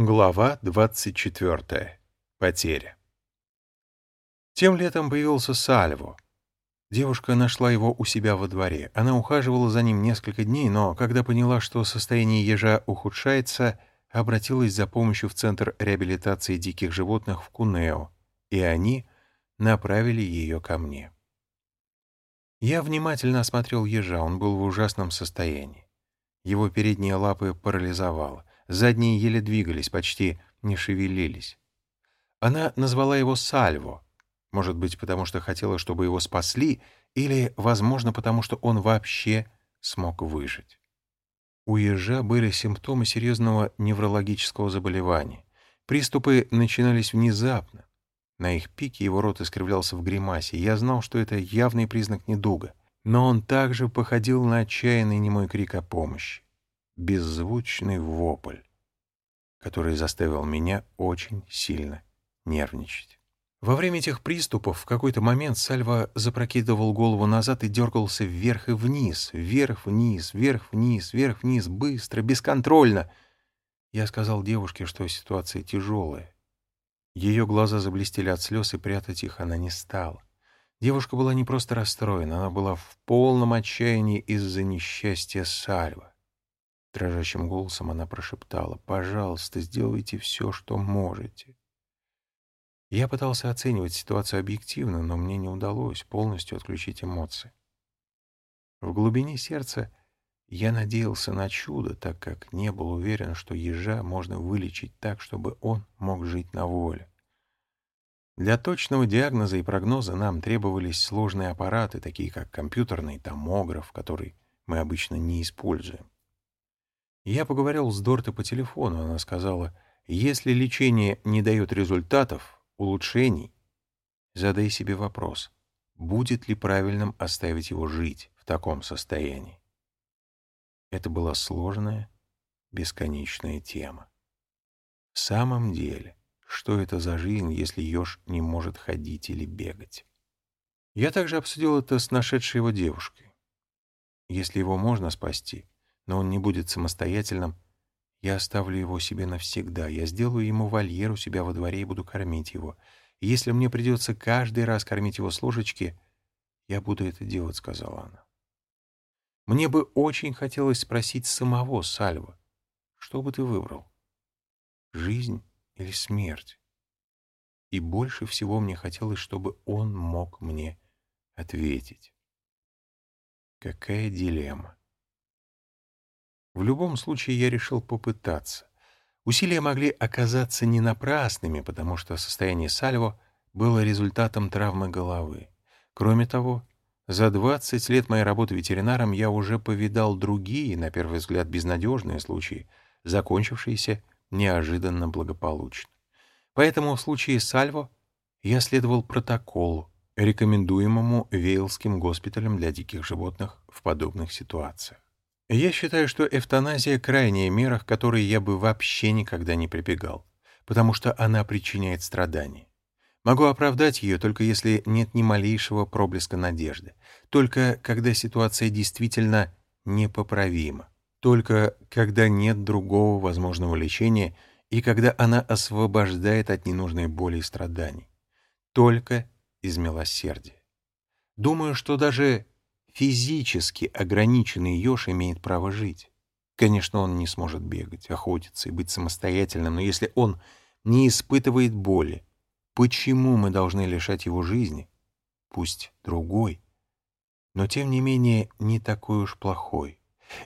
Глава 24. Потеря. Тем летом появился Сальво. Девушка нашла его у себя во дворе. Она ухаживала за ним несколько дней, но когда поняла, что состояние ежа ухудшается, обратилась за помощью в Центр реабилитации диких животных в Кунео, и они направили ее ко мне. Я внимательно осмотрел ежа, он был в ужасном состоянии. Его передние лапы парализовало. Задние еле двигались, почти не шевелились. Она назвала его Сальво, может быть, потому что хотела, чтобы его спасли, или, возможно, потому что он вообще смог выжить. У ежа были симптомы серьезного неврологического заболевания. Приступы начинались внезапно. На их пике его рот искривлялся в гримасе. Я знал, что это явный признак недуга. Но он также походил на отчаянный немой крик о помощи беззвучный вопль, который заставил меня очень сильно нервничать. Во время этих приступов в какой-то момент Сальва запрокидывал голову назад и дергался вверх и вниз, вверх-вниз, вверх-вниз, вверх-вниз, быстро, бесконтрольно. Я сказал девушке, что ситуация тяжелая. Ее глаза заблестели от слез, и прятать их она не стала. Девушка была не просто расстроена, она была в полном отчаянии из-за несчастья Сальва. Дрожащим голосом она прошептала, «Пожалуйста, сделайте все, что можете». Я пытался оценивать ситуацию объективно, но мне не удалось полностью отключить эмоции. В глубине сердца я надеялся на чудо, так как не был уверен, что ежа можно вылечить так, чтобы он мог жить на воле. Для точного диагноза и прогноза нам требовались сложные аппараты, такие как компьютерный томограф, который мы обычно не используем. Я поговорил с Дортой по телефону. Она сказала, если лечение не дает результатов, улучшений, задай себе вопрос, будет ли правильным оставить его жить в таком состоянии. Это была сложная, бесконечная тема. В самом деле, что это за жизнь, если еж не может ходить или бегать? Я также обсудил это с нашедшей его девушкой. Если его можно спасти, но он не будет самостоятельным, я оставлю его себе навсегда. Я сделаю ему вольер у себя во дворе и буду кормить его. И если мне придется каждый раз кормить его с ложечки, я буду это делать, — сказала она. Мне бы очень хотелось спросить самого Сальва, что бы ты выбрал? Жизнь или смерть? И больше всего мне хотелось, чтобы он мог мне ответить. Какая дилемма. В любом случае я решил попытаться. Усилия могли оказаться не напрасными, потому что состояние Сальво было результатом травмы головы. Кроме того, за 20 лет моей работы ветеринаром я уже повидал другие, на первый взгляд, безнадежные случаи, закончившиеся неожиданно благополучно. Поэтому в случае Сальво я следовал протоколу, рекомендуемому Вейлским госпиталем для диких животных в подобных ситуациях. Я считаю, что эвтаназия — крайняя мера, к которой я бы вообще никогда не прибегал, потому что она причиняет страдания. Могу оправдать ее только если нет ни малейшего проблеска надежды, только когда ситуация действительно непоправима, только когда нет другого возможного лечения и когда она освобождает от ненужной боли и страданий, только из милосердия. Думаю, что даже Физически ограниченный еж имеет право жить. Конечно, он не сможет бегать, охотиться и быть самостоятельным, но если он не испытывает боли, почему мы должны лишать его жизни? Пусть другой, но тем не менее не такой уж плохой.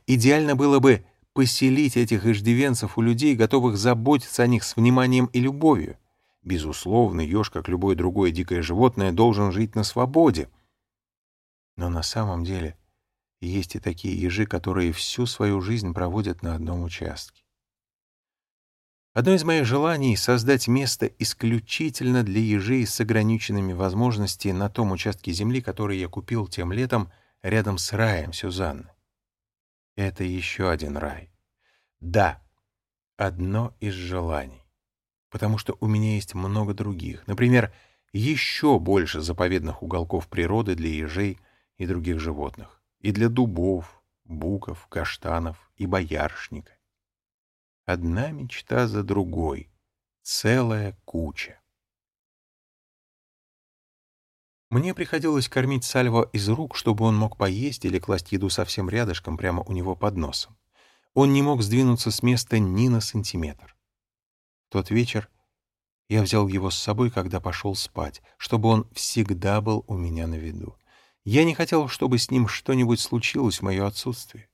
Идеально было бы поселить этих иждивенцев у людей, готовых заботиться о них с вниманием и любовью. Безусловно, еж, как любое другое дикое животное, должен жить на свободе — но на самом деле есть и такие ежи, которые всю свою жизнь проводят на одном участке. Одно из моих желаний — создать место исключительно для ежей с ограниченными возможностями на том участке земли, который я купил тем летом рядом с раем Сюзанны. Это еще один рай. Да, одно из желаний. Потому что у меня есть много других. Например, еще больше заповедных уголков природы для ежей — и других животных, и для дубов, буков, каштанов и боярышника. Одна мечта за другой. Целая куча. Мне приходилось кормить Сальво из рук, чтобы он мог поесть или класть еду совсем рядышком, прямо у него под носом. Он не мог сдвинуться с места ни на сантиметр. Тот вечер я взял его с собой, когда пошел спать, чтобы он всегда был у меня на виду. Я не хотел, чтобы с ним что-нибудь случилось в мое отсутствие.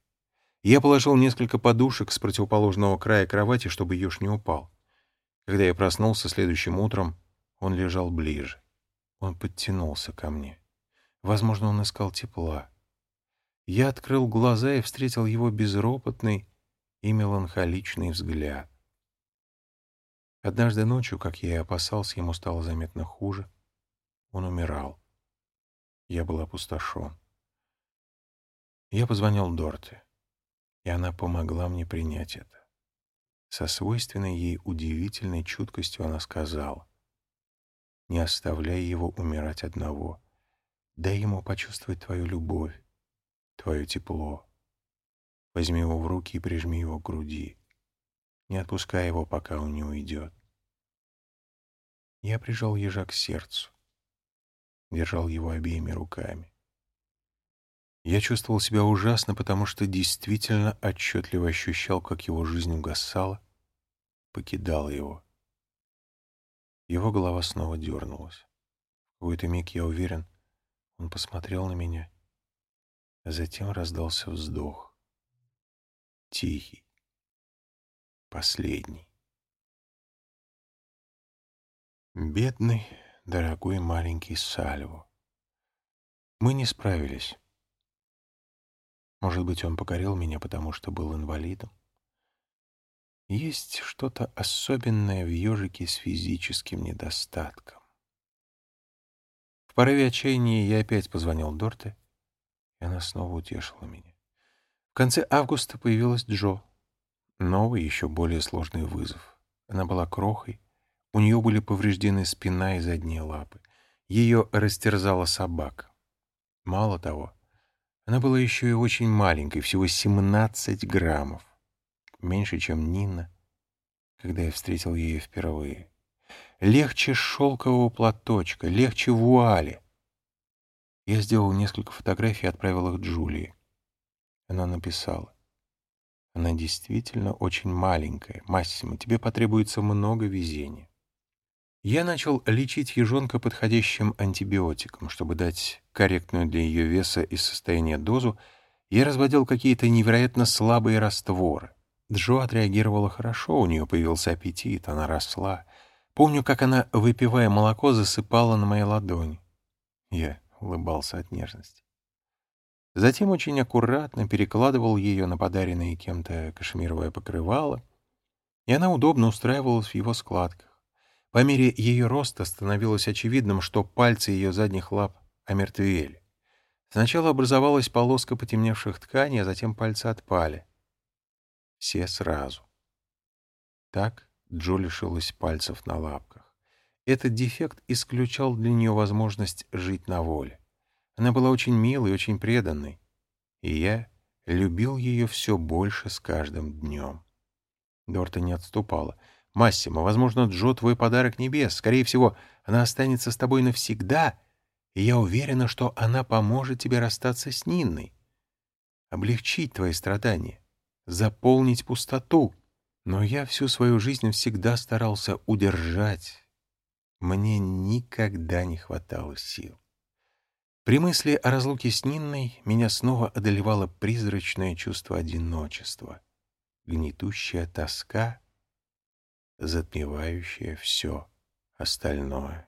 Я положил несколько подушек с противоположного края кровати, чтобы еж не упал. Когда я проснулся следующим утром, он лежал ближе. Он подтянулся ко мне. Возможно, он искал тепла. Я открыл глаза и встретил его безропотный и меланхоличный взгляд. Однажды ночью, как я и опасался, ему стало заметно хуже. Он умирал. Я был опустошен. Я позвонил Дорте, и она помогла мне принять это. Со свойственной ей удивительной чуткостью она сказала, «Не оставляй его умирать одного. Дай ему почувствовать твою любовь, твое тепло. Возьми его в руки и прижми его к груди. Не отпускай его, пока он не уйдет». Я прижал ежа к сердцу держал его обеими руками. Я чувствовал себя ужасно, потому что действительно отчетливо ощущал, как его жизнь угасала, покидала его. Его голова снова дернулась. В какой-то миг, я уверен, он посмотрел на меня, а затем раздался вздох. Тихий, последний. Бедный, дорогой маленький Сальво. Мы не справились. Может быть, он покорил меня, потому что был инвалидом. Есть что-то особенное в ежике с физическим недостатком. В порыве отчаяния я опять позвонил Дорте, и она снова утешила меня. В конце августа появилась Джо. Новый, еще более сложный вызов. Она была крохой, у нее были повреждены спина и задние лапы. Ее растерзала собака. Мало того, она была еще и очень маленькой, всего 17 граммов. Меньше, чем Нина, когда я встретил ее впервые. Легче шелкового платочка, легче вуали. Я сделал несколько фотографий и отправил их Джулии. Она написала. Она действительно очень маленькая. Массимо, тебе потребуется много везения. Я начал лечить ежонка подходящим антибиотиком, чтобы дать корректную для ее веса и состояния дозу, я разводил какие-то невероятно слабые растворы. Джо отреагировала хорошо, у нее появился аппетит, она росла. Помню, как она, выпивая молоко, засыпала на моей ладони. Я улыбался от нежности. Затем очень аккуратно перекладывал ее на подаренное кем-то кашемировое покрывало, и она удобно устраивалась в его складках. По мере ее роста становилось очевидным, что пальцы ее задних лап омертвели. Сначала образовалась полоска потемневших тканей, а затем пальцы отпали. Все сразу. Так Джо лишилась пальцев на лапках. Этот дефект исключал для нее возможность жить на воле. Она была очень милой, очень преданной. И я любил ее все больше с каждым днем. Дорта не отступала — Массимо, возможно, Джо твой подарок небес. Скорее всего, она останется с тобой навсегда, и я уверена, что она поможет тебе расстаться с Нинной, облегчить твои страдания, заполнить пустоту. Но я всю свою жизнь всегда старался удержать. Мне никогда не хватало сил. При мысли о разлуке с Нинной меня снова одолевало призрачное чувство одиночества, гнетущая тоска — затмевающее все остальное.